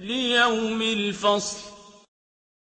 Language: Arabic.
لِيَوْمِ الْفَصْلِ.